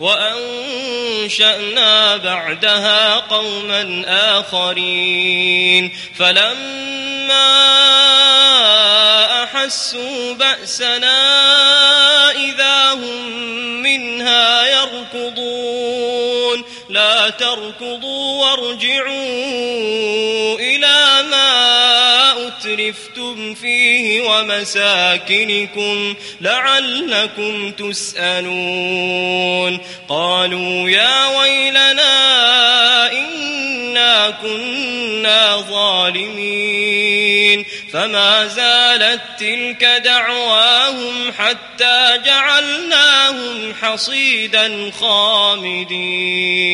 وأنشأنا بعدها قوما آخرين. فلما أحسوا بأسنا إذا هم منها يركضون. لا تركضوا وارجعوا إلى ما أترفتم فيه ومساكنكم لعلكم تسألون قالوا يا ويلنا إنا كنا ظالمين فما زالت تلك دعواهم حتى جعلناهم حصيدا خامدين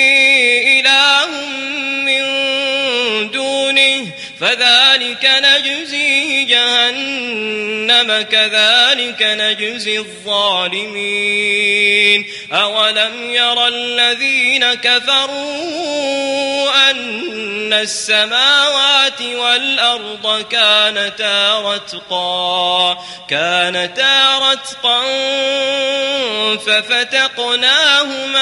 إله من دونه فذلك نجزيه جهنم كذلك نجزي الظالمين أولم ير الذين كفروا أن السماوات والأرض كانتا رتقا كانتا رتقا ففتقناهما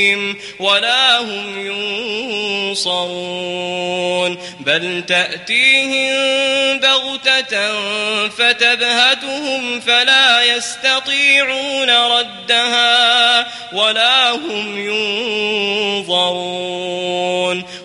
ظهورهم ولا هم ينصرون. بل تأتيهم بغتة فتبهتهم فلا يستطيعون ردها ولا هم ينظرون.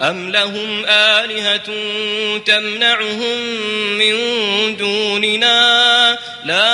أم لهم آلهة تمنعهم من دوننا لا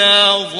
كنا ظالمين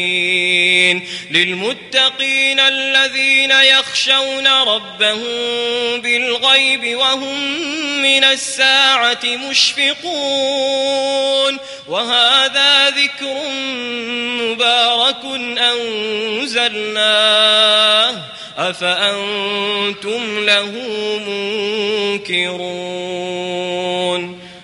للمتقين للمتقين الذين يخشون ربهم بالغيب وهم من الساعة مشفقون. وهذا ذكر مبارك أنزلناه. أفأنتم له منكرون.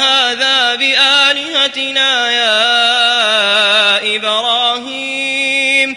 هذا بآلهتنا يا إبراهيم.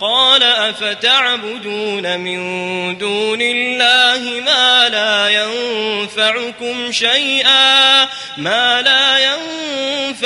قال أفتعبدون من دون الله ما لا ينفعكم شيئا ما لا ينفعكم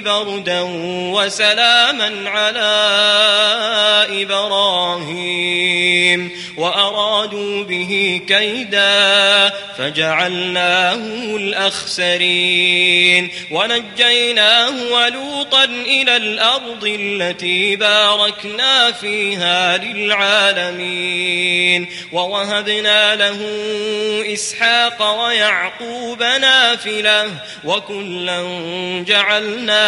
بردا وسلاما على إبراهيم وأرادوا به كيدا فجعلناه الأخسرين ونجيناه ولوطا إلى الأرض التي باركنا فيها للعالمين ووهبنا له إسحاق ويعقوب نافلة وكلا جعلنا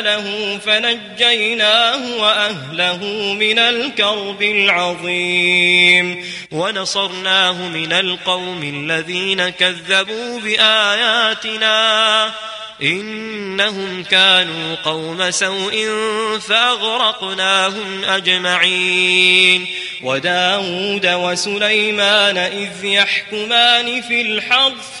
له فنجيناه وأهله من الكرب العظيم. ونصرناه من القوم الذين كذبوا بآياتنا. إنهم كانوا قوم سوء فأغرقناهم أجمعين. وداود وسليمان إذ يحكمان في الحرث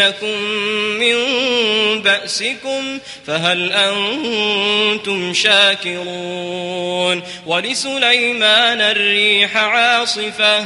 لكم من بأسكم فهل أنتم شاكرون ولسليمان الريح عاصفة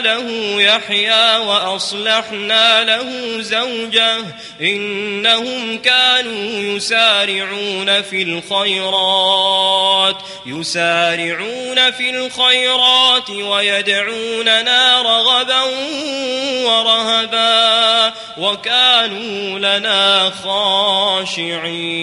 له يحيى وأصلحنا له زوجه إنهم كانوا يسارعون في الخيرات يسارعون في الخيرات ويدعوننا رغبا ورهبا وكانوا لنا خاشعين.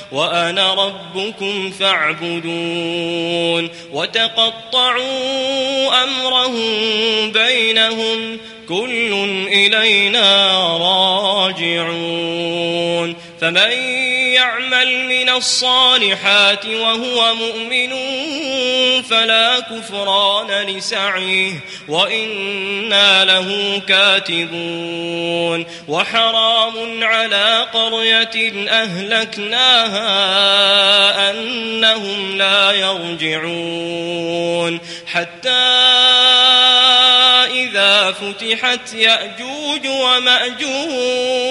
وأنا ربكم فاعبدون وتقطعوا أمرهم بينهم كل إلينا راجعون فمن يعمل من الصالحات وهو مؤمن فلا كفران لسعيه وإنا له كاتبون وحرام على قرية أهلكناها أنهم لا يرجعون حتى إذا فتحت يأجوج ومأجوج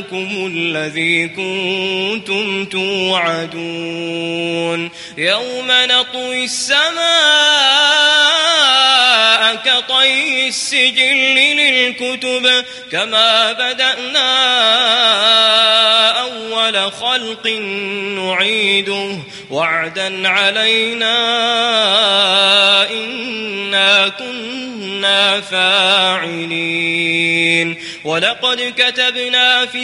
يومكم الذي كنتم توعدون. يوم نطوي السماء كطي السجل للكتب كما بدأنا أول خلق نعيده. وعدا علينا إنا كنا فاعلين. ولقد كتبنا في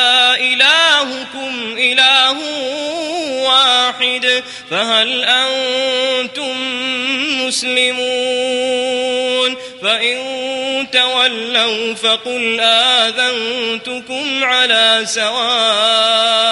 إلهكم إله واحد فهل أنتم مسلمون؟ فإن تولوا فقل آذنتكم على سواء